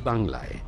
বাংলায়।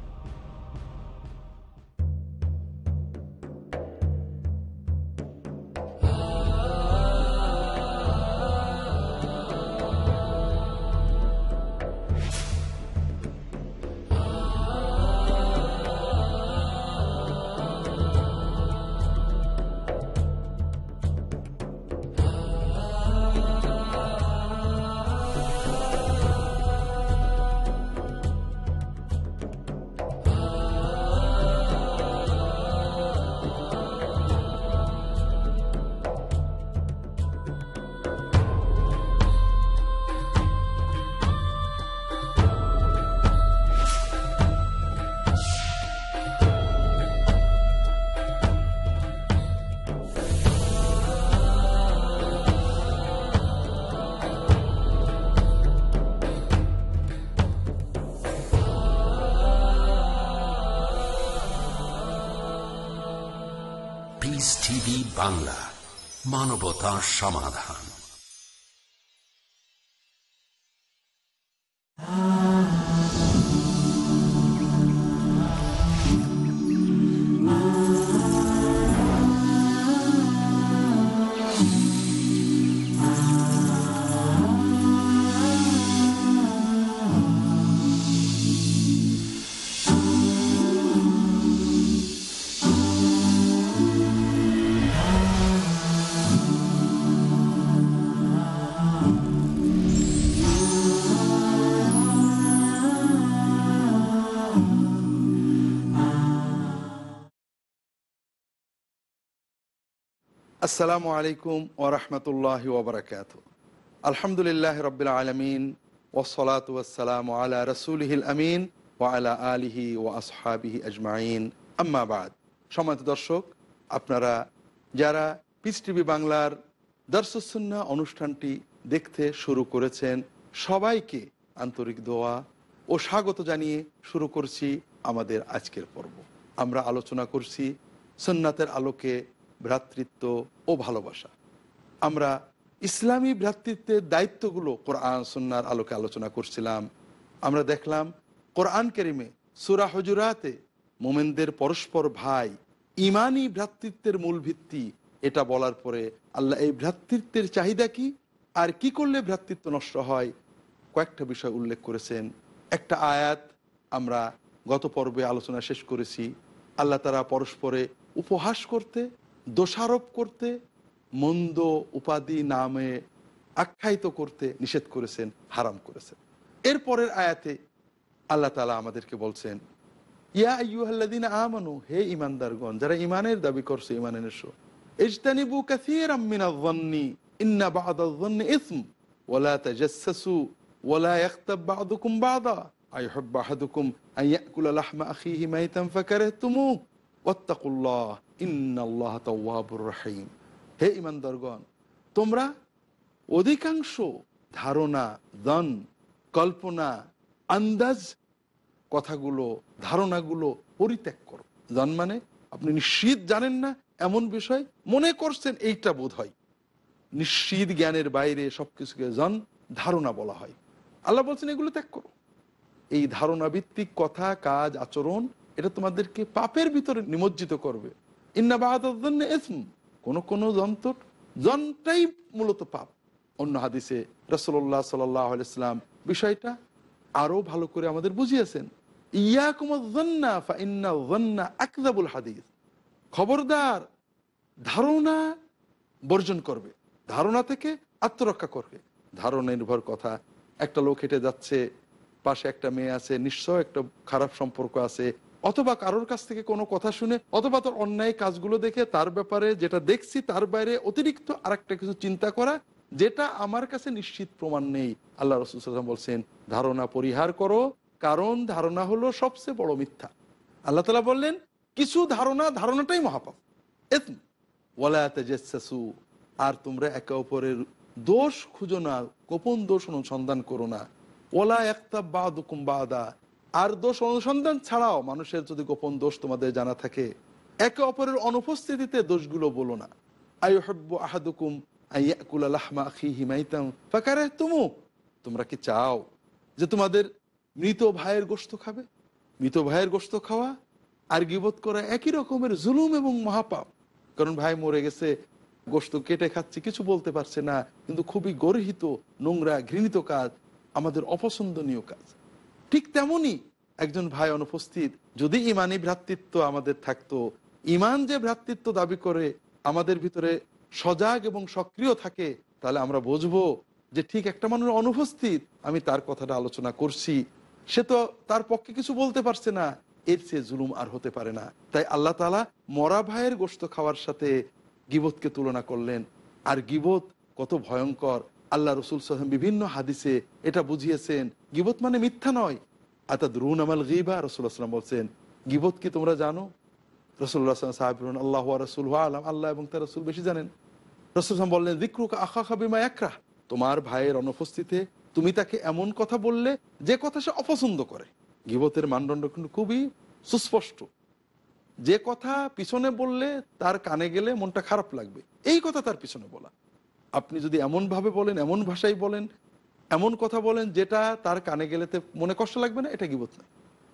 বাংলা মানবতা সমাধান আসসালামু আলাইকুম ওরহমতুল্লাহ ওবরাকাত আলহামদুলিল্লাহ রবিল আলমিন ওসলাত ওসালাম আলা রসুলহিল আমিন ও আলা আলিহি ও আসহাবিহি আজমাইন। আম্মাবাদ সময়ত দর্শক, আপনারা যারা পিস টিভি বাংলার দর্শসন্না অনুষ্ঠানটি দেখতে শুরু করেছেন, সবাইকে আন্তরিক দোয়া ও স্বাগত জানিয়ে শুরু করছি আমাদের আজকের পর্ব। আমরা আলোচনা করছি সন্ন্যাতের আলোকে ভ্রাতৃত্ব ও ভালোবাসা। আমরা ইসলামী ভ্রাতৃত্বের দায়িত্বগুলো কোরআন সন্ন্যার আলোকে আলোচনা করছিলাম। আমরা দেখলাম কোরআন কেরিমে সুরা হজুরাতে মোমেনদের পরস্পর ভাই ইমানই ভ্রাতৃত্বের মূল ভিত্তি। এটা বলার পরে আল্লাহ, এই ভ্রাতৃত্বের চাহিদা কি? আর কি করলে ভ্রাতৃত্ব নষ্ট হয়? কয়েকটা বিষয় উল্লেখ করেছেন। একটা আয়াত আমরা গত পর্বে আলোচনা শেষ করেছি। আল্লাহ তারা পরস্পরে উপহাস করতে দোষারোপ করতে, মন্দ উপাধি নামে আখ্যায়িত করতে নিষেধ করেছেন, হারাম করেছেন। এরপরের আয়াতে আল্লাহ তালা আমাদেরকে বলছেন, ইয়া আইয়ুহাল্লাদিন আমানু, হে ইমানদারগণ যারা ইমানের দাবি করছে ইমানের এসো ইজতানিবু কাসীরাম মিনায-যন্নি ইন্না বা'দায-যন্নি ইসম, ওয়ালা তাজাসসু ওয়ালা ইয়াখতাব বা'দুকুম বা'দা, আইহুব্বু আহাদুকুম আন ইয়াকুলা লাহমা আখিহি মাইতান ফাকারাহতুমুহু, ওয়াত্তাকুল্লাহ। ইন্নাল্লাহ তাওয়াবুর রহিম। হে ইমানদারগণ তোমরা অধিকাংশ ধারণা দন কল্পনা, আন্দাজ, কথাগুলো, ধারণাগুলো পরিত্যাগ করো। জন মানে আপনি নিশ্চিত জানেন না এমন বিষয়, মনে করছেন এইটা বোধ হয় নিশ্চিত জ্ঞানের বাইরে সবকিছুকে জন ধারণা বলা হয়। আল্লাহ বলছেন, এগুলো ত্যাগ করো। এই ধারণা ভিত্তিক কথা, কাজ, আচরণ, এটা তোমাদেরকে পাপের ভিতরে নিমজ্জিত করবে। ইন্না বাহাদুদ্দন্য এসম কোন কোন যন্ত্র জনটাই মূলত পাপ। অন্য হাদিসে রসল্লাহ সাল্লাম বিষয়টা আরও ভালো করে আমাদের বুঝিয়েছেন। ইয়াকুমুল হাদিস। খবরদার ধারণা বর্জন করবে। ধারণা থেকে আত্মরক্ষা করবে। ধারণা নির্ভর কথা। একটা লোক হেঁটে যাচ্ছে, পাশে একটা মেয়ে আছে, নিশ্চয় একটা খারাপ সম্পর্ক আছে। অথবা কারোর কাছ থেকে কোনো কথা শুনে অথবা তোর অন্যায় কাজগুলো দেখে তার ব্যাপারে যেটা দেখছি তার বাইরে অতিরিক্ত আরেকটা কিছু চিন্তা করা, যেটা আমার কাছে নিশ্চিত প্রমাণ নেই। আল্লাহ রসুল বলছেন, ধারণা পরিহার করো, কারণ ধারণা হলো সবচেয়ে বড় মিথ্যা। আল্লাহ তালা বললেন, কিছু ধারণা ধারণাটাই মহাপাপ। এতন ওয়ালাসু আর তোমরা একে অপরের দোষ খুঁজো না, গোপন দোষ অনুসন্ধান করো না। ওলা একটা বা দুকুম বাদা আর দোষ অনুসন্ধান ছাড়াও মানুষের যদি গোপন দোষ তোমাদের জানা থাকে, একে অপরের অনুপস্থিতিতে দোষগুলো বলো না। আইহব্য আহাদুকুম তোমরা কি চাও যে তোমাদের মৃত ভাইয়ের গোস্ত খাবে? মৃত ভাইয়ের গোস্ত খাওয়া আর গিবত করা একই রকমের জুলুম এবং মহাপাপ। কারণ ভাই মরে গেছে গোস্ত কেটে খাচ্ছে, কিছু বলতে পারছে না, কিন্তু খুবই গর্হিত, নোংরা, ঘৃণিত কাজ, আমাদের অপছন্দনীয় কাজ। ঠিক তেমনি একজন ভাই অনুপস্থিত। যদি ইমানি ভ্রাতৃত্ব আমাদের থাকতো, ইমান যে ভ্রাতৃত্ব দাবি করে আমাদের ভিতরে সজাগ এবং সক্রিয় থাকে, তাহলে আমরা বুঝব যে ঠিক একটা মানুষ অনুপস্থিত, আমি তার কথাটা আলোচনা করছি। সে তো তার পক্ষে কিছু বলতে পারছে না, এর চেয়ে জুলুম আর হতে পারে না। তাই আল্লাহ তালা মরা ভাইয়ের গোস্ত খাওয়ার সাথে গিবতকে তুলনা করলেন। আর গিবত কত ভয়ঙ্কর আল্লাহ রসুল সাহেব বিভিন্ন হাদিসে এটা বুঝিয়েছেন, গিবত মানে মিথ্যা নয়। অর্থাৎ রুন আমাল গিবা রসুল্লাহাম বলছেন, গিবত কি তোমরা জানো? রসুল্লাহ সাহাব আল্লাহ রসুল আলম, আল্লাহ এবং তার রসুল বেশি জানেন। রসুল বললেন দিক্রুক আখা খাবিমা একরা তোমার ভাইয়ের অনুপস্থিতিতে তুমি তাকে এমন কথা বললে, যে কথা সে অপছন্দ করে। গিবতের মানদণ্ড কিন্তু খুবই সুস্পষ্ট। যে কথা পিছনে বললে, তার কানে গেলে মনটা খারাপ লাগবে। এই কথা তার পিছনে বলা। আপনি যদি এমন ভাবে বলেন, এমন ভাষায় বলেন, এমন কথা বলেন যেটা তার কানে গেলেতে মনে কষ্ট লাগবে না, এটা গিবত না।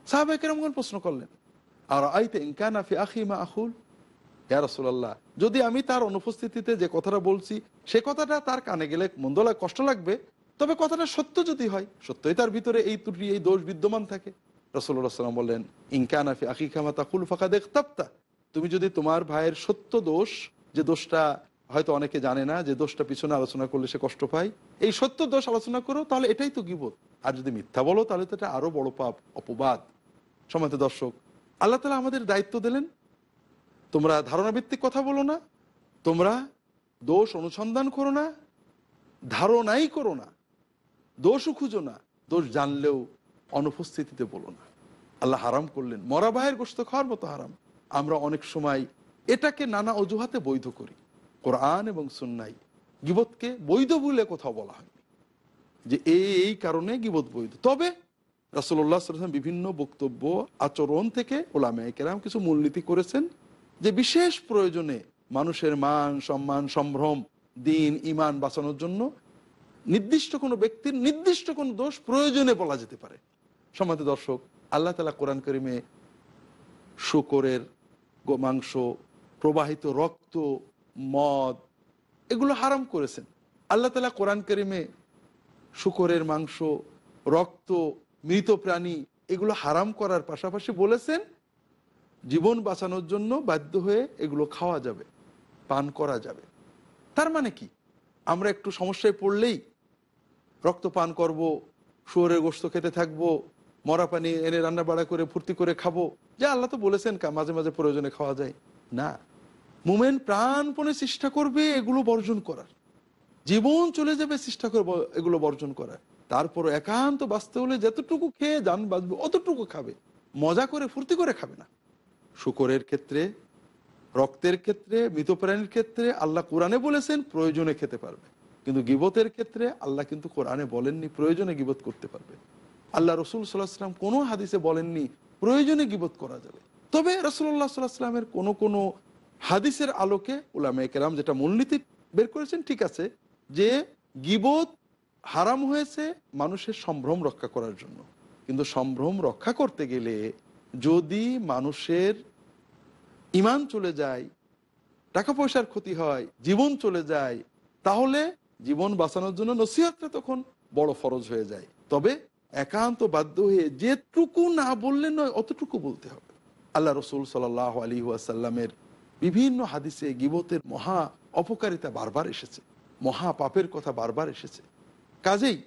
সাহাবাই কেরমগণ প্রশ্ন করলেন আর আইতে ইনকান আফি আখিমা আহুল ইয়া রসুল্লাহ যদি আমি তার অনুপস্থিতিতে যে কথাটা বলছি, সে কথাটা তার কানে গেলে মন্দ কষ্ট লাগবে, তবে কথাটা সত্য যদি হয়, সত্যই তার ভিতরে এই ত্রুটি, এই দোষ বিদ্যমান থাকে। রসুল্লাহ সাল্লাম বললেন ইনকানাফি আকি খামা তাকুল ফাঁকা দেখতাপ্তা তুমি যদি তোমার ভাইয়ের সত্য দোষ, যে দোষটা হয়তো অনেকে জানে না যে দোষটা পিছনে আলোচনা করলে সে কষ্ট পায়। এই সত্য দোষ আলোচনা করো, তাহলে এটাই তো গিবত। আর যদি মিথ্যা বলো, তাহলে তো এটা আরও বড় পাপ, অপবাদ। সমাজ দর্শক, আল্লাহ তালা আমাদের দায়িত্ব দিলেন। তোমরা ধারণা ভিত্তিক কথা বলো না, তোমরা দোষ অনুসন্ধান করো না, ধারণাই করো না, দোষও খুঁজো না, দোষ জানলেও অনুপস্থিতিতে বলো না। আল্লাহ হারাম করলেন, মরা ভাইয়ের গোস্ত খাওয়ার মতো হারাম। আমরা অনেক সময় এটাকে নানা অজুহাতে বৈধ করি। কোরআন এবং সুন্নাই। গিবতকে বৈধ বলে কোথাও বলা হয়নি। যে এই কারণে গিবত বৈধ। তবে রাসুল্লাহ সাল্লাম বিভিন্ন বক্তব্য, আচরণ থেকে ওলামায় কেরাম কিছু মূলনীতি করেছেন যে বিশেষ প্রয়োজনে মানুষের মান, সম্মান, সম্ভ্রম, দিন ইমান বাঁচানোর জন্য নির্দিষ্ট কোনো ব্যক্তির নির্দিষ্ট কোনো দোষ প্রয়োজনে বলা যেতে পারে। সমাজ দর্শক, আল্লাহ তালা কোরআন করিমে শুকরের মাংস, প্রবাহিত রক্ত মদ, এগুলো হারাম করেছেন। আল্লাহ তালা কোরআন করিমে শুকরের মাংস, রক্ত, মৃত প্রাণী এগুলো হারাম করার পাশাপাশি বলেছেন, জীবন বাঁচানোর জন্য বাধ্য হয়ে এগুলো খাওয়া যাবে, পান করা যাবে। তার মানে কি? আমরা একটু সমস্যায় পড়লেই রক্ত পান করব, শুয়োরের গোস্ত খেতে থাকব, মরা পানি এনে রান্না বাড়া করে, ফুর্তি করে খাব। যে আল্লাহ তো বলেছেন মাঝে মাঝে প্রয়োজনে খাওয়া যায়। না। মুমেন প্রাণপণে চেষ্টা করবে এগুলো বর্জন করার। জীবন চলে যাবে চেষ্টা করব এগুলো বর্জন করার। তারপর একান্ত বাঁচতে হলে যতটুকু খেয়ে যান বাঁচবে অতটুকু খাবে, মজা করে ফুর্তি করে খাবে না। শুকরের ক্ষেত্রে, রক্তের ক্ষেত্রে মৃত প্রাণীর ক্ষেত্রে আল্লাহ কোরআনে বলেছেন, প্রয়োজনে খেতে পারবে। কিন্তু গিবতের ক্ষেত্রে আল্লাহ কিন্তু কোরআনে বলেননি, প্রয়োজনে গিবত করতে পারবে। আল্লাহ রসুল সাল্লাহাম কোনো হাদিসে বলেননি, প্রয়োজনে গিবত করা যাবে। তবে রসুল্লাহ সাল্লাহামের কোনো কোনো হাদিসের আলোকে উলামে কেরাম যেটা মূলনীতি বের করেছেন, ঠিক আছে, যে গিবোধ হারাম হয়েছে মানুষের সম্ভ্রম রক্ষা করার জন্য। কিন্তু সম্ভ্রম রক্ষা করতে গেলে যদি মানুষের ইমান চলে যায় টাকা পয়সার ক্ষতি হয়, জীবন চলে যায়, তাহলে জীবন বাঁচানোর জন্য নসিহতটা তখন বড় ফরজ হয়ে যায়। তবে একান্ত বাধ্য হয়ে যেটুকু না বললে নয়, অতটুকু বলতে হবে। আল্লাহ রসুল সাল আলী ওয়াসাল্লামের বিভিন্ন হাদিসে গিবতের মহা অপকারিতা বারবার এসেছে, মহা পাপের কথা বারবার এসেছে। কাজেই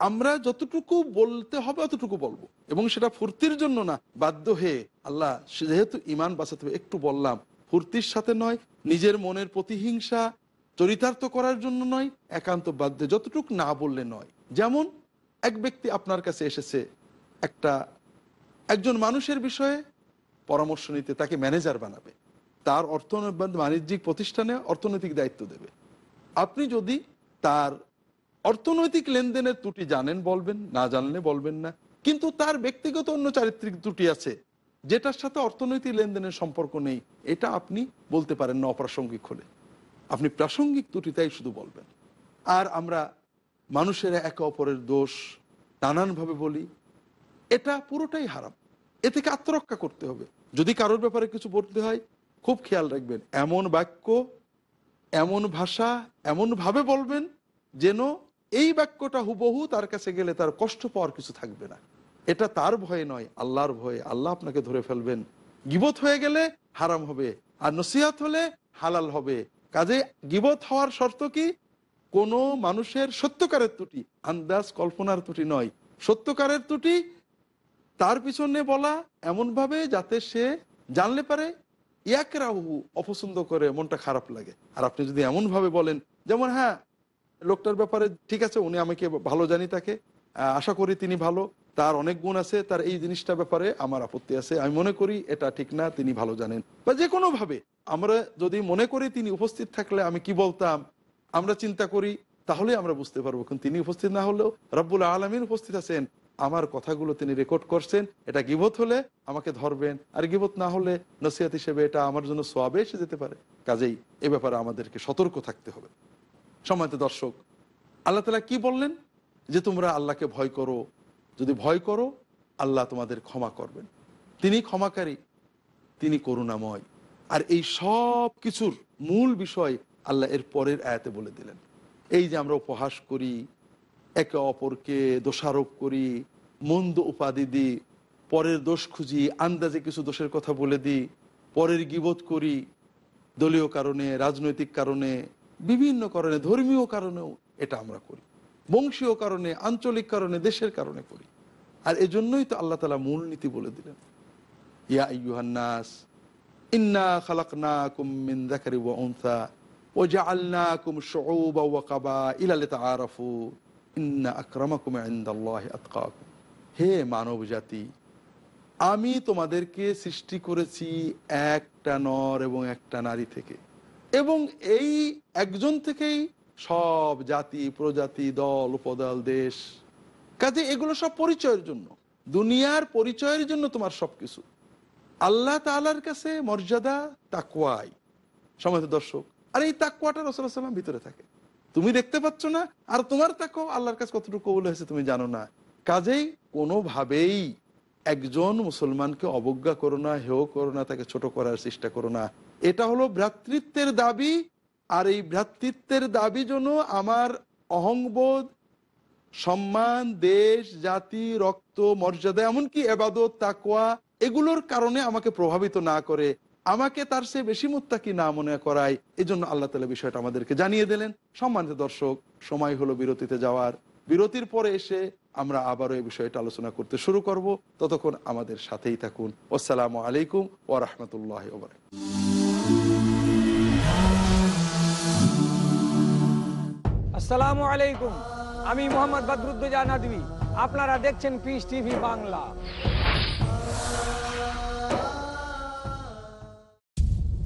আমরা যতটুকু বলতে হবে অতটুকু বলব, এবং সেটা ফুর্তির জন্য না, বাধ্য হয়ে আল্লাহ যেহেতু ইমান বাঁচাতে হবে, একটু বললাম, ফুর্তির সাথে নয়, নিজের মনের প্রতিহিংসা চরিতার্থ করার জন্য নয়, একান্ত বাধ্য যতটুকু না বললে নয়। যেমন এক ব্যক্তি আপনার কাছে এসেছে, একটা, একজন মানুষের বিষয়ে পরামর্শ নিতে তাকে ম্যানেজার বানাবে। তার অর্থনৈতিক বাণিজ্যিক প্রতিষ্ঠানে অর্থনৈতিক দায়িত্ব দেবে। আপনি যদি তার অর্থনৈতিক লেনদেনের ত্রুটি জানেন বলবেন, না জানলে বলবেন না। কিন্তু তার ব্যক্তিগত অন্য চারিত্রিক ত্রুটি আছে, যেটার সাথে অর্থনৈতিক লেনদেনের সম্পর্ক নেই, এটা আপনি বলতে পারেন না অপ্রাসঙ্গিক হলে। আপনি প্রাসঙ্গিক ত্রুটিটাই শুধু বলবেন। আর আমরা মানুষেরা একে অপরের দোষ নানানভাবে বলি, এটা পুরোটাই হারাম। এ থেকে আত্মরক্ষা করতে হবে। যদি কারোর ব্যাপারে কিছু বলতে হয় খুব খেয়াল রাখবেন, এমন বাক্য, এমন ভাষা, এমনভাবে বলবেন যেন এই বাক্যটা হুবহু তার কাছে গেলে তার কষ্ট পাওয়ার কিছু থাকবে না। এটা তার ভয়ে নয়, আল্লাহর ভয়ে। আল্লাহ আপনাকে ধরে ফেলবেন। গিবত হয়ে গেলে হারাম হবে, আর নসিহাত হলে হালাল হবে। কাজে গিবত হওয়ার শর্ত কি? কোনো মানুষের সত্যকারের ত্রুটি, আন্দাজ, কল্পনার ত্রুটি নয়। সত্যকারের ত্রুটি তার পিছনে বলা এমনভাবে যাতে সে জানলে পারে ইয়াক রাহু অপছন্দ করে মনটা খারাপ লাগে। আর আপনি যদি এমনভাবে বলেন, যেমন হ্যাঁ লোকটার ব্যাপারে ঠিক আছে, উনি আমাকে ভালো জানি তাকে আশা করি তিনি ভালো, তার অনেক গুণ আছে, তার এই জিনিসটার ব্যাপারে আমার আপত্তি আছে, আমি মনে করি এটা ঠিক না, তিনি ভালো জানেন। বা যে কোনো ভাবে আমরা যদি মনে করি তিনি উপস্থিত থাকলে আমি কি বলতাম, আমরা চিন্তা করি তাহলে আমরা বুঝতে পারব, কিন্তু তিনি উপস্থিত না হলেও রব্বুল আলমিন উপস্থিত আছেন আমার কথাগুলো তিনি রেকর্ড করছেন, এটা গিবত হলে আমাকে ধরবেন, আর গিবত না হলে নসিহত হিসেবে এটা আমার জন্য সোয়াবে এসে যেতে পারে। কাজেই এ ব্যাপারে আমাদেরকে সতর্ক থাকতে হবে। সময়ত দর্শক, আল্লাহ তালা কি বললেন? যে তোমরা আল্লাহকে ভয় করো। যদি ভয় করো, আল্লাহ তোমাদের ক্ষমা করবেন। তিনি ক্ষমাকারী, তিনি করুণাময়। আর এই সব কিছুর মূল বিষয় আল্লাহ এর পরের আয়াতে বলে দিলেন। এই যে আমরা উপহাস করি একে অপরকে দোষারোপ করি, মন্দ উপাধি দিই, পরের দোষ খুঁজি, আন্দাজে কিছু দোষের কথা বলে দিই, পরের গিবোধ করি, দলীয় কারণে, রাজনৈতিক কারণে, বিভিন্ন কারণে, ধর্মীয় কারণেও এটা আমরা করি। বংশীয় কারণে, আঞ্চলিক কারণে, দেশের কারণে করি। আর এজন্যই তো আল্লাহ তালা মূলনীতি বলে দিলেন। ইয়া ইয়ুহান্নাস ইন্না খালাকনাকুম মিন যাকারি ওয়া উনসা, ওয়া জাআলনাকুম শুউবা ওয়া কাবাইলা লিতাআরাফু। ইন্না আকরামাকুম আতকাকুম হে মানব জাতি আমি তোমাদেরকে সৃষ্টি করেছি একটা নর এবং একটা নারী থেকে। এবং এই একজন থেকেই সব জাতি, প্রজাতি, দল, উপদল, দেশ, কাজে এগুলো সব পরিচয়ের জন্য। দুনিয়ার পরিচয়ের জন্য তোমার সবকিছু। আল্লাহ তালার কাছে মর্যাদা তাকুয়াই সময় দর্শক, আর এই তাকুয়াটা রসুল্লাহাম ভিতরে থাকে। তুমি দেখতে পাচ্ছ না, আর তোমার তাকো আল্লাহর কাছে কতটুকু কবুল হয়েছে তুমি জানো না। কাজেই কোনোভাবেই একজন মুসলমানকে অবজ্ঞা করো না হেও করো না, তাকে ছোট করার চেষ্টা করো না। এটা হলো ভ্রাতৃত্বের দাবি, আর এই ভ্রাতৃত্বের দাবি জন্য আমার অহংবোধ, সম্মান, দেশ, জাতি, রক্ত, মর্যাদা, এমনকি এবাদত তাকোয়া এগুলোর কারণে আমাকে প্রভাবিত না করে। আমাকে তার সে বেশি মুত্তাকি না মনে করায় এই জন্য আল্লাহ তালা বিষয়টা আমাদেরকে জানিয়ে দিলেন। সম্মানিত দর্শক, সময় হলো বিরতিতে যাওয়ার। বিরতির পরে এসে আমরা আবারও এই বিষয়টা আলোচনা করতে শুরু করব। ততক্ষণ আমাদের সাথেই থাকুন। আসসালামু আলাইকুম ও রহমতুল্লাহ আসসালামু আলাইকুম। আমি মোহাম্মদ বদরুদ্দোজা নদী আপনারা দেখছেন পিস টিভি বাংলা।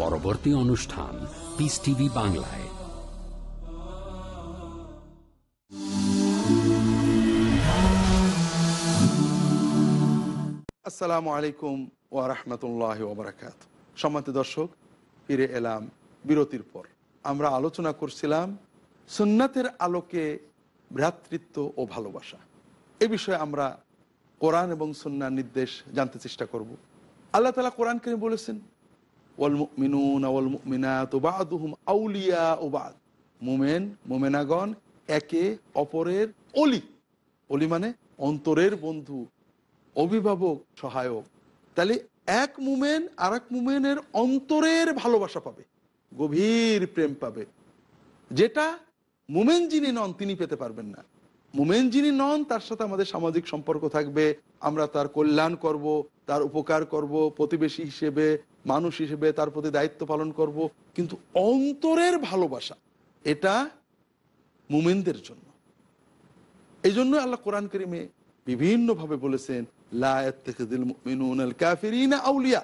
পরবর্তী অনুষ্ঠান পিস টিভি বাংলায়। আসসালামু আলাইকুম ও রহমতুল্লাহ ওবরাকাত সম্মানিত দর্শক, ফিরে এলাম বিরতির পর। আমরা আলোচনা করছিলাম সুন্নাতের আলোকে ভ্রাতৃত্ব ও ভালোবাসা। এ বিষয়ে আমরা কোরআন এবং সুন্নার নির্দেশ জানতে চেষ্টা করব। আল্লাহ তালা কোরআনকে বলেছেন ওয়াল মিনুন ওয়াল মিনাত বাদুহুম আউলিয়া ও বাদ মুমেন, মোমেনাগণ একে অপরের অলি। অলি মানে অন্তরের বন্ধু, অভিভাবক, সহায়ক। তাহলে এক মুমেন আর এক মুমেনের অন্তরের ভালোবাসা পাবে, গভীর প্রেম পাবে। যেটা মুমেন যিনি নন, তিনি পেতে পারবেন না। মুমেন যিনি নন, তার সাথে আমাদের সামাজিক সম্পর্ক থাকবে। আমরা তার কল্যাণ করব, তার উপকার করব, প্রতিবেশী হিসেবে, মানুষ হিসেবে তার প্রতি দায়িত্ব পালন করব। কিন্তু অন্তরের ভালোবাসা, এটা মুমেনদের জন্য। এই জন্য আল্লাহ কোরআন করিমে বিভিন্নভাবে বলেছেন আউলিয়া।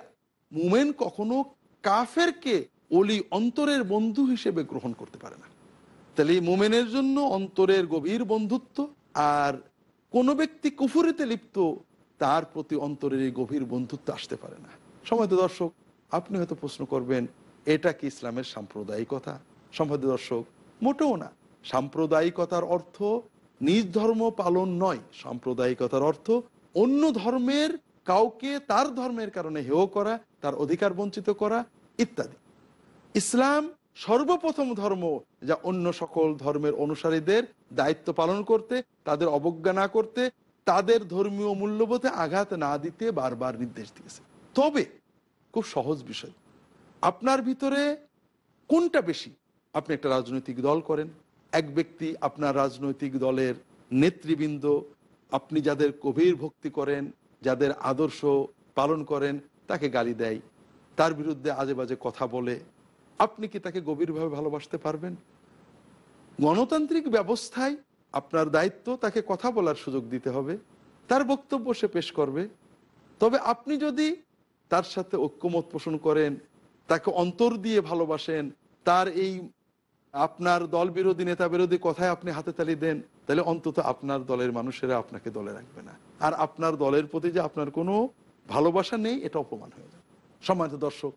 মুমেন কখনো কাফেরকে অলি অন্তরের বন্ধু হিসেবে গ্রহণ করতে পারে না। তাহলে এই মোমেনের জন্য অন্তরের গভীর বন্ধুত্ব আর কোনো ব্যক্তি কুফুরিতে লিপ্ত, তার প্রতি অন্তরের এই গভীর বন্ধুত্ব আসতে পারে না। সময় দর্শক, আপনি হয়তো প্রশ্ন করবেন, এটা কি ইসলামের সাম্প্রদায়িকতা? সম্ভব দর্শক, মোটেও না। সাম্প্রদায়িকতার অর্থ নিজ ধর্ম পালন নয়। সাম্প্রদায়িকতার অর্থ অন্য ধর্মের কাউকে তার ধর্মের কারণে হেয় করা, তার অধিকার বঞ্চিত করা ইত্যাদি। ইসলাম সর্বপ্রথম ধর্ম যা অন্য সকল ধর্মের অনুসারীদের দায়িত্ব পালন করতে, তাদের অবজ্ঞা না করতে, তাদের ধর্মীয় মূল্যবোধে আঘাত না দিতে বারবার নির্দেশ দিয়েছে। তবে খুব সহজ বিষয়, আপনার ভিতরে কোনটা বেশি? আপনি একটা রাজনৈতিক দল করেন, এক ব্যক্তি আপনার রাজনৈতিক দলের নেতৃবৃন্দ, আপনি যাদের গভীর ভক্তি করেন, যাদের আদর্শ পালন করেন, তাকে গালি দেয়, তার বিরুদ্ধে আজে বাজে কথা বলে আপনি কি তাকে গভীরভাবে ভালোবাসতে পারবেন? গণতান্ত্রিক ব্যবস্থায় আপনার দায়িত্ব তাকে কথা বলার সুযোগ দিতে হবে, তার বক্তব্য সে পেশ করবে। তবে আপনি যদি তার সাথে ঐক্যমত পোষণ করেন, তাকে অন্তর দিয়ে ভালোবাসেন, তার এই আপনার দল বিরোধী, নেতা বিরোধী কথায় আপনি হাতে তালি দেন, তাহলে অন্তত আপনার দলের মানুষেরা আপনাকে দলে রাখবে না। আর আপনার দলের প্রতি যে আপনার কোনো ভালোবাসা নেই, এটা অপমান হয়ে যাবে। সম্মানিত দর্শক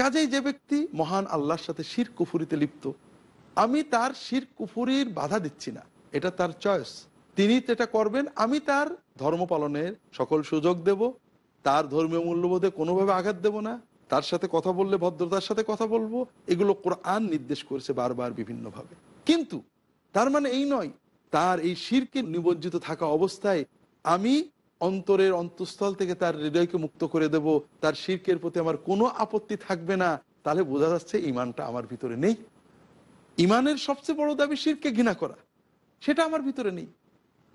কাজেই যে ব্যক্তি মহান আল্লাহর সাথে শির কুফুরিতে লিপ্ত, আমি তার শির কুফুরির বাধা দিচ্ছি না। এটা তার চয়েস তিনি যেটা করবেন, আমি তার ধর্ম পালনের সকল সুযোগ দেব, তার ধর্মীয় মূল্যবোধে কোনোভাবে আঘাত দেব না, তার সাথে কথা বললে, ভদ্রতার সাথে কথা বলব, এগুলো কোরআন নির্দেশ করেছে বারবার বিভিন্নভাবে। কিন্তু তার মানে এই নয়, তার এই শিরকে নিবজ্জিত থাকা অবস্থায় আমি অন্তরের অন্তঃস্থল থেকে তার হৃদয়কে মুক্ত করে দেব, তার শিরকের প্রতি আমার কোনো আপত্তি থাকবে না। তাহলে বোঝা যাচ্ছে ইমানটা আমার ভিতরে নেই। ইমানের সবচেয়ে বড় দাবি শিরকে ঘৃণা করা। সেটা আমার ভিতরে নেই।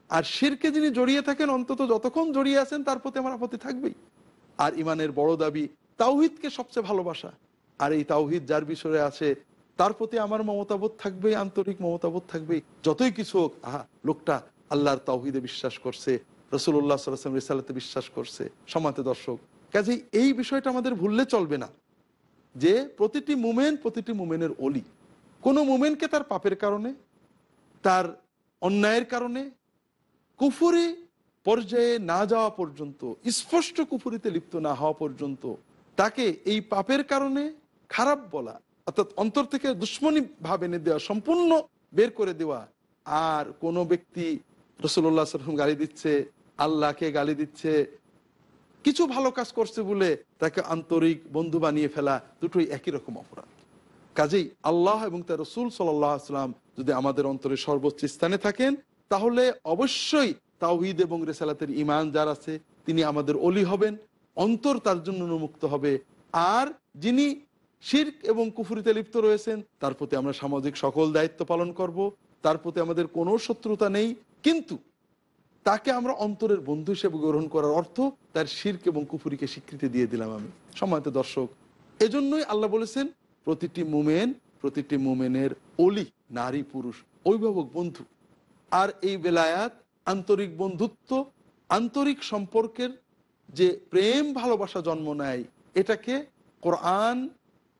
আর শিরকে যিনি জড়িয়ে থাকেন, অন্তত যতক্ষণ জড়িয়ে আছেন, তার প্রতি আমার আপত্তি থাকবেই। আর ইমানের বড় দাবি তাওহিদকে সবচেয়ে ভালোবাসা। আর এই তাওহিদ যার বিষয়ে আছে, তার প্রতি আমার মমতাবোধ থাকবে আন্তরিক মমতাবোধ থাকবে যতই কিছু হোক, আহা, লোকটা আল্লাহর তাওহিদে বিশ্বাস করছে রসুল্লাহ সাল্লাম রিসালাতে বিশ্বাস করছে সমাতে দর্শক। কাজে এই বিষয়টা আমাদের ভুললে চলবে না যে প্রতিটি মুমেন প্রতিটি মুমেনের অলি কোনো মুমেনকে তার পাপের কারণে, তার অন্যায়ের কারণে, কুফুরি পর্যায়ে না যাওয়া পর্যন্ত, স্পষ্ট কুফুরিতে লিপ্ত না হওয়া পর্যন্ত তাকে এই পাপের কারণে খারাপ বলা, অর্থাৎ অন্তর থেকে দুশ্মনী ভাব এনে দেওয়া, সম্পূর্ণ বের করে দেওয়া, আর কোনো ব্যক্তি রসুল্লাহ সাল্লাম গালি দিচ্ছে আল্লাহকে গালি দিচ্ছে, কিছু ভালো কাজ করছে বলে তাকে আন্তরিক বন্ধু বানিয়ে ফেলা দুটোই একই রকম অপরাধ। কাজেই আল্লাহ এবং তার রসুল সাল্লাহ আসলাম যদি আমাদের অন্তরে সর্বোচ্চ স্থানে থাকেন, তাহলে অবশ্যই তাওহিদ এবং রেসালাতের ইমান যার আছে, তিনি আমাদের অলি হবেন, অন্তর তার জন্য উন্মুক্ত হবে। আর যিনি শির্ক এবং কুফুরিতে লিপ্ত রয়েছেন, তার প্রতি আমরা সামাজিক সকল দায়িত্ব পালন করব, তার প্রতি আমাদের কোনো শত্রুতা নেই। কিন্তু তাকে আমরা অন্তরের বন্ধু হিসেবে গ্রহণ করার অর্থ তার শির্ক এবং কুফুরিকে স্বীকৃতি দিয়ে দিলাম আমি। সময়ত দর্শক, এজন্যই আল্লাহ বলেছেন, প্রতিটি মুমেন, প্রতিটি মুমেনের অলি নারী, পুরুষ, অভিভাবক, বন্ধু। আর এই বেলায়াত আন্তরিক বন্ধুত্ব, আন্তরিক সম্পর্কের যে প্রেম, ভালোবাসা জন্ম নেয়, এটাকে কোরআন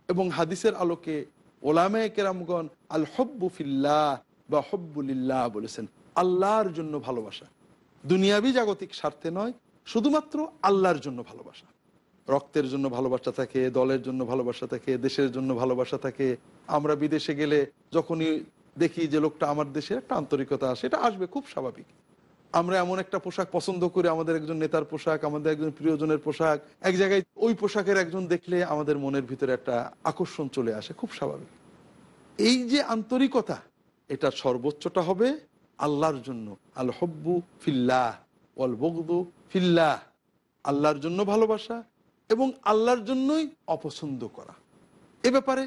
এবং হাদিসের আলোকে ওলামে কেরামগণ আল হব্বুফিল্লাহ বা হব্বুলিল্লাহ বলেছেন। আল্লাহর জন্য ভালোবাসা। দুনিয়াবি জাগতিক স্বার্থে নয়, শুধুমাত্র আল্লাহর জন্য ভালোবাসা। রক্তের জন্য ভালোবাসা থাকে, দলের জন্য ভালোবাসা থাকে, দেশের জন্য ভালোবাসা থাকে। আমরা বিদেশে গেলে যখনই দেখি যে লোকটা আমার দেশের একটা আন্তরিকতা আসে এটা আসবে খুব স্বাভাবিক। আমরা এমন একটা পোশাক পছন্দ করি, আমাদের একজন নেতার পোশাক, আমাদের একজন প্রিয়জনের পোশাক। এক জায়গায় ওই পোশাকের একজন দেখলে আমাদের মনের ভিতরে একটা আকর্ষণ চলে আসে, খুব স্বাভাবিক। এই যে আন্তরিকতা, এটা সর্বোচ্চটা হবে আল্লাহর জন্য। আল হব্বু ফিল্লাহ ওয়াল বগদু ফিল্লাহ। আল্লাহর জন্য ভালোবাসা এবং আল্লাহর জন্যই অপছন্দ করা। এ ব্যাপারে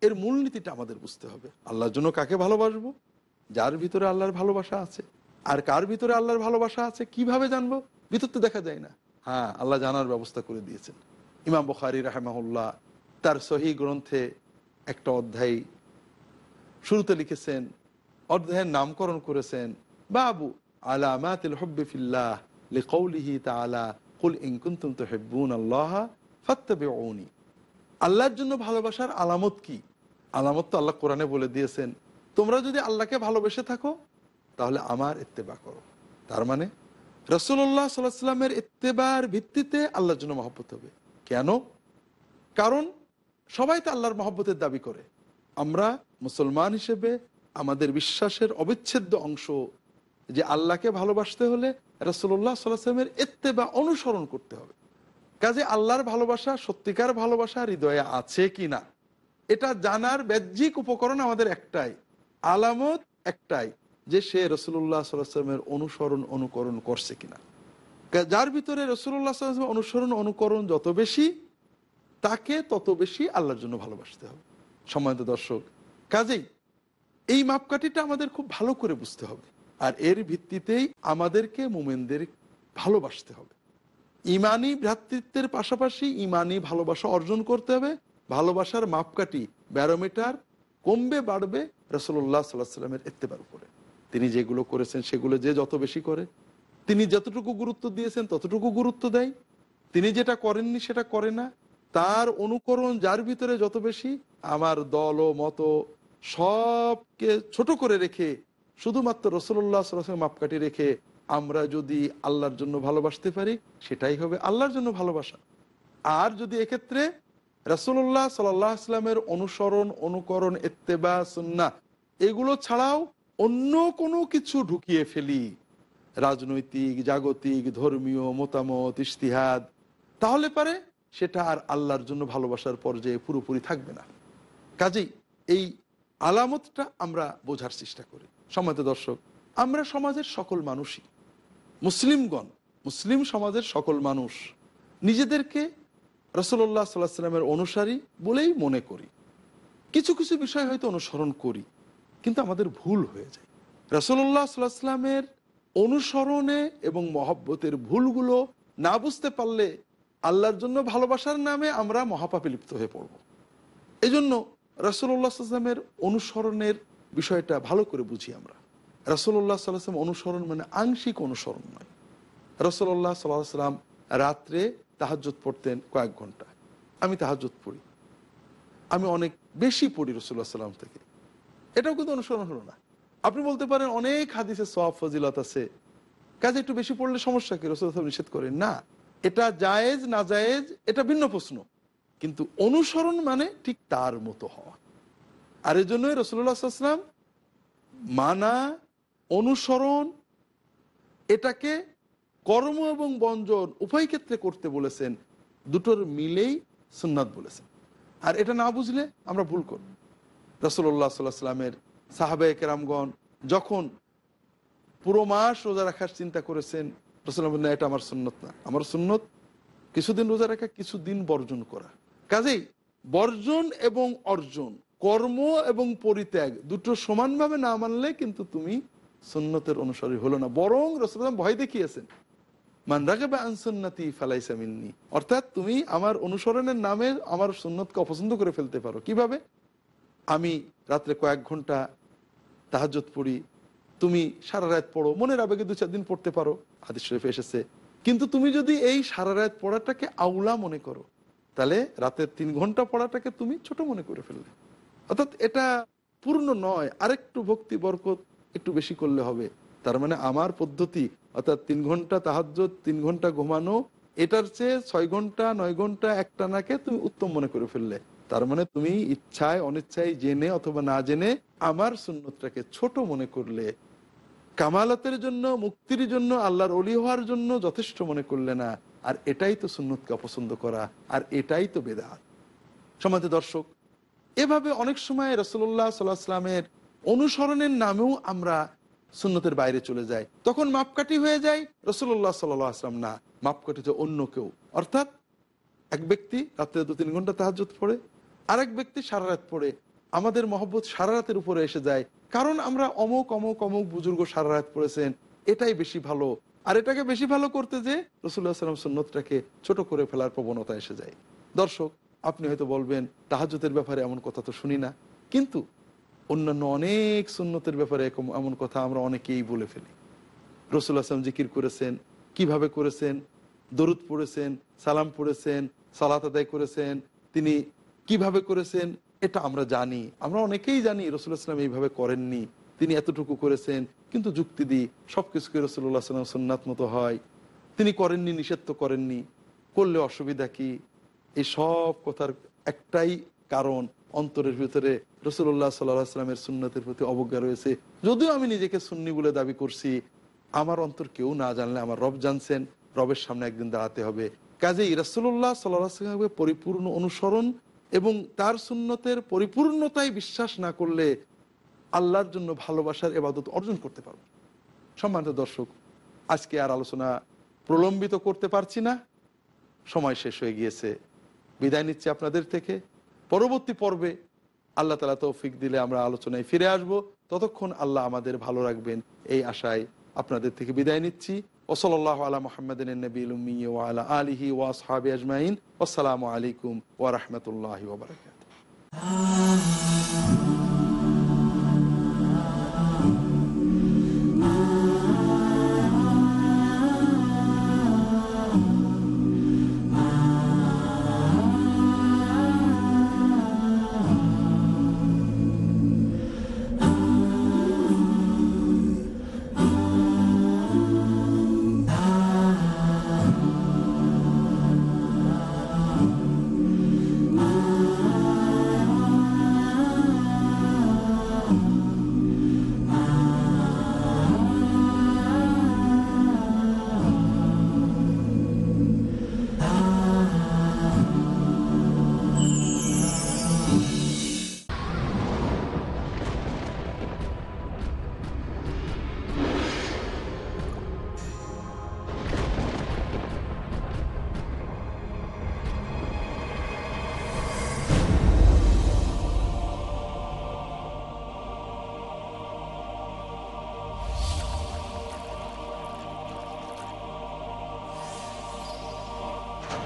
এর মূলনীতিটা আমাদের বুঝতে হবে। আল্লাহর জন্য কাকে ভালোবাসবো? যার ভিতরে আল্লাহর ভালোবাসা আছে। আর কার ভিতরে আল্লাহর ভালোবাসা আছে কীভাবে জানব? ভিতর তো দেখা যায় না। হ্যাঁ আল্লাহ জানার ব্যবস্থা করে দিয়েছেন। ইমাম বখারি রাহেমাহুল্লাহ তার সহি গ্রন্থে একটা অধ্যায় শুরুতে লিখেছেন অধ্যায়ের নামকরণ করেছেন, বাবু আলামাতিল হব্বে ফিল্লাহ লিকৌলিহি তাআলা, কুল ইন কুনতুম তুহিব্বুন আল্লাহ ফাত্তাবে ওনি আল্লাহর জন্য ভালোবাসার আলামত কি? আলামত তো আল্লাহ কোরআনে বলে দিয়েছেন, তোমরা যদি আল্লাহকে ভালোবেসে থাকো, তাহলে আমার ইত্তেবা করো। তার মানে রসুল্লাহ সাল্লামের ইত্তেবার ভিত্তিতে আল্লাহর জন্য মহব্বত হবে। কেন? কারণ সবাই তো আল্লাহর মহব্বতের দাবি করে। আমরা মুসলমান হিসেবে আমাদের বিশ্বাসের অবিচ্ছেদ্য অংশ যে আল্লাহকে ভালোবাসতে হলে রসুল্লাহ সাল্লামের ইত্তেবা অনুসরণ করতে হবে। কাজে আল্লাহর ভালোবাসা সত্যিকার ভালোবাসা হৃদয়ে আছে কি না? এটা জানার ব্যাহ্যিক উপকরণ আমাদের একটাই, আলামত একটাই যে সে রসুল্লাহ সাল্লামের অনুসরণ অনুকরণ করছে কিনা যার ভিতরে রসুল্লাহ সাল্লামের অনুসরণ অনুকরণ যত বেশি, তাকে তত বেশি আল্লাহর জন্য ভালোবাসতে হবে। সম্মানিত দর্শক, কাজেই এই মাপকাঠিটা আমাদের খুব ভালো করে বুঝতে হবে। আর এর ভিত্তিতেই আমাদেরকে মোমেনদের ভালোবাসতে হবে। ইমানি ভ্রাতৃত্বের পাশাপাশি ইমানি ভালোবাসা অর্জন করতে হবে। ভালোবাসার মাপকাঠি ব্যারোমিটার কমবে, বাড়বে রসল্লাহ সাল্লাহ সাল্লামের এত্তেবার উপরে। তিনি যেগুলো করেছেন সেগুলো যে যত বেশি করে, তিনি যতটুকু গুরুত্ব দিয়েছেন ততটুকু গুরুত্ব দেয়। তিনি যেটা করেননি সেটা করে না। তার অনুকরণ যার ভিতরে যত বেশি, আমার দল ও মত সবকে ছোট করে রেখে শুধুমাত্র রসল্লাহ সাল্লামের মাপকাঠি রেখে আমরা যদি আল্লাহর জন্য ভালোবাসতে পারি, সেটাই হবে আল্লাহর জন্য ভালোবাসা। আর যদি এক্ষেত্রে রসুল্লাহ সাল্লাহ অনুসরণ, অনুকরণ এত্তেবা সুন্না এগুলো ছাড়াও অন্য কোনো কিছু ঢুকিয়ে ফেলি। রাজনৈতিক, জাগতিক, ধর্মীয়, মতামত, ইশতিহাদ, তাহলে পারে সেটা আর আল্লাহর জন্য ভালোবাসার পর্যায়ে পুরোপুরি থাকবে না। কাজেই এই আলামতটা আমরা বোঝার চেষ্টা করি। সম্মানিত দর্শক, আমরা সমাজের সকল মানুষই, মুসলিমগণ, মুসলিম সমাজের সকল মানুষ, নিজেদেরকে রসল্লাহ সাল্লাহ সাল্লামের অনুসারী বলেই মনে করি। কিছু কিছু বিষয় হয়তো অনুসরণ করি, কিন্তু আমাদের ভুল হয়ে যায়। রসল্লাহ সাল্লাহ সাল্লামের অনুসরণে এবং মহব্বতের ভুলগুলো না বুঝতে পারলে আল্লাহর জন্য ভালোবাসার নামে আমরা মহাপাপে লিপ্ত হয়ে পড়ব। এজন্য রসল্লাহ অনুসরণের বিষয়টা ভালো করে বুঝি আমরা। রসল্লাহ সাল্লাম অনুসরণ মানে আংশিক অনুসরণ নয়। রসল্লাহ সাল্লাহ সাল্লাম রাত্রে তাহাজ্জত পড়তেন কয়েক ঘণ্টা। আমি তাহাজ্জত পড়ি। আমি অনেক বেশি পড়ি রসুল্লাহ সাল্লাম থেকে। এটাও কিন্তু অনুসরণ হলো না। আপনি বলতে পারেন অনেক হাদিসে সব ফজিলত আছে। কাজে একটু বেশি পড়লে সমস্যা কি? রসুল নিষেধ করেন, না। এটা জায়েজ, না জায়েজ, এটা ভিন্ন প্রশ্ন। কিন্তু অনুসরণ মানে ঠিক তার মতো হওয়া। আর এই জন্যই রসুল্লাহাম মানা, অনুসরণ, এটাকে কর্ম এবং বঞ্জন উভয় ক্ষেত্রে করতে বলেছেন। দুটোর মিলেই সুন্নাত বলেছেন। আর এটা না বুঝলে আমরা ভুল করব। রসল্লাহ সাল্লাহ সাল্লামের সাহাবে কেরামগণ যখন পুরো মাস রোজা রাখার চিন্তা করেছেন রসুল্লাহ এটা আমার সুন্নত না। আমার সুন্নত কিছুদিন রোজা রাখা, কিছুদিন বর্জন করা। কাজেই বর্জন এবং অর্জন, কর্ম এবং পরিত্যাগ দুটো সমানভাবে না মানলে কিন্তু তুমি সুন্নতের অনুসারী হলো না। বরং রসুলাম ভয় দেখিয়েছেন, মান রাগেবা আনসুন্নাতি ফালাইসা মিন্নি। অর্থাৎ তুমি আমার অনুসরণের নামে আমার সুন্নতকে অপছন্দ করে ফেলতে পারো। কীভাবে? আমি রাত্রে কয়েক ঘণ্টা তাহাজ্জত পড়ি, তুমি সারা রাত পড়ো, মনের আবেগে দু চার দিন পড়তে পারো, হাদিস শরীফে এসেছে। কিন্তু তুমি যদি এই সারা রাত পড়াটাকে আউলা মনে করো তাহলে রাতের তিন ঘণ্টা পড়াটাকে তুমি ছোট মনে করে ফেললে। অর্থাৎ এটা পূর্ণ নয়, আরেকটু ভক্তি, বরকত একটু বেশি করলে হবে। তার মানে আমার পদ্ধতি, অর্থাৎ তিন ঘণ্টা তাহাজ্জত তিন ঘণ্টা ঘুমানো, এটার চেয়ে ছয় ঘণ্টা, নয় ঘণ্টা একটানাকে তুমি উত্তম মনে করে ফেললে। তার মানে তুমি ইচ্ছায়, অনিচ্ছায় জেনে অথবা না জেনে আমার সুন্নতটাকে ছোট মনে করলে কামালতের জন্য, মুক্তির জন্য, আল্লাহর অলি হওয়ার জন্য যথেষ্ট মনে করলে না। আর এটাই তো সুন্নতকে অপছন্দ করা, আর এটাই তো বেদাত। সমাজে দর্শক, এভাবে অনেক সময় রসল্লাহ সাল্লাহ আসলামের অনুসরণের নামেও আমরা সুন্নতের বাইরে চলে যাই। তখন মাপকাঠি হয়ে যায় রসল্লাহ সাল্লাহ আসলাম না। মাপকাঠি তো অন্য কেউ। অর্থাৎ এক ব্যক্তি রাত্রে দু তিন ঘণ্টা তাহাজত পড়ে, আরেক ব্যক্তি সারা রাত পড়ে। আমাদের মহব্বত সারা রাতের উপরে এসে যায়। কারণ আমরা অমুক অমুক অমুক বুজুর্গ সারা রাত পড়েছেন, এটাই বেশি ভালো। আর এটাকে বেশি ভালো করতে যে রসুল্লাহ সাল্লাম সুন্নতটাকে ছোট করে ফেলার প্রবণতা এসে যায়। দর্শক, আপনি হয়তো বলবেন তাহাজতের ব্যাপারে এমন কথা তো শুনি না। কিন্তু অন্যান্য অনেক সুন্নতের ব্যাপারে এমন কথা আমরা অনেকেই বলে ফেলি। রসুল আসলাম জিকির করেছেন, কীভাবে করেছেন? দরুদ পড়েছেন, সালাম পড়েছেন, সালাত আদায় করেছেন, তিনি কীভাবে করেছেন? এটা আমরা জানি। আমরা অনেকেই জানি রসুল্লাহ সাল্লাম এইভাবে করেননি। তিনি এতটুকু করেছেন, কিন্তু যুক্তি দিই সব কিছুকে রসুল্লাহ সাল্লাম সুন্নাত মতো হয়। তিনি করেননি, নিষেধ তো করেননি। করলে অসুবিধা কি? এই সব কথার একটাই কারণ, অন্তরের ভিতরে রসুল্লাহ সাল্লাহ সাল্লামের সুন্নতের প্রতি অবজ্ঞা রয়েছে। যদিও আমি নিজেকে সুন্নি বলে দাবি করছি, আমার অন্তর কেউ না জানলে আমার রব জানছেন, রবের সামনে একদিন দাঁড়াতে হবে। কাজেই রসুল্লাহ সাল্লাহ পরিপূর্ণ অনুসরণ এবং তার সুন্নতের পরিপূর্ণতায় বিশ্বাস না করলে আল্লাহর জন্য ভালোবাসার এবাদত অর্জন করতে পারব। সম্মানিত দর্শক, আজকে আর আলোচনা প্রলম্বিত করতে পারছি না। সময় শেষ হয়ে গিয়েছে। বিদায় নিচ্ছি আপনাদের থেকে। পরবর্তী পর্বে আল্লাহ তালা তৌফিক দিলে আমরা আলোচনায় ফিরে আসব। ততক্ষণ আল্লাহ আমাদের ভালো রাখবেন, এই আশায় আপনাদের থেকে বিদায় নিচ্ছি। ওসলাল্লাহ আলা মোহাম্মদিন নবীল উম্মি ওয়ালা আলিহি ওয়াসহাবি আজমাইন আসসালামু আলাইকুম ওয়া ওবরাকাত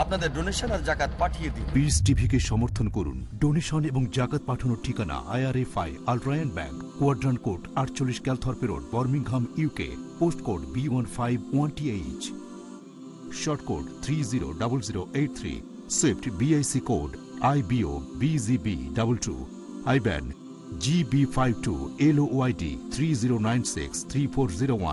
আপনাদের ডোনেশন আর জাকাত পাঠিয়ে দিন। পিস টিভিকে সমর্থন করুন। ডোনেশন এবং জাকাত পাঠানোর ঠিকানা IRFI Al Rayan bank Quadrant Court আটচল্লিশ Calthorpe road Birmingham UK post code B one five one T H sort code three zero double zero eight three swift BIC code I BO BGB double two IBAN GB five two L three zero nine six three four zero one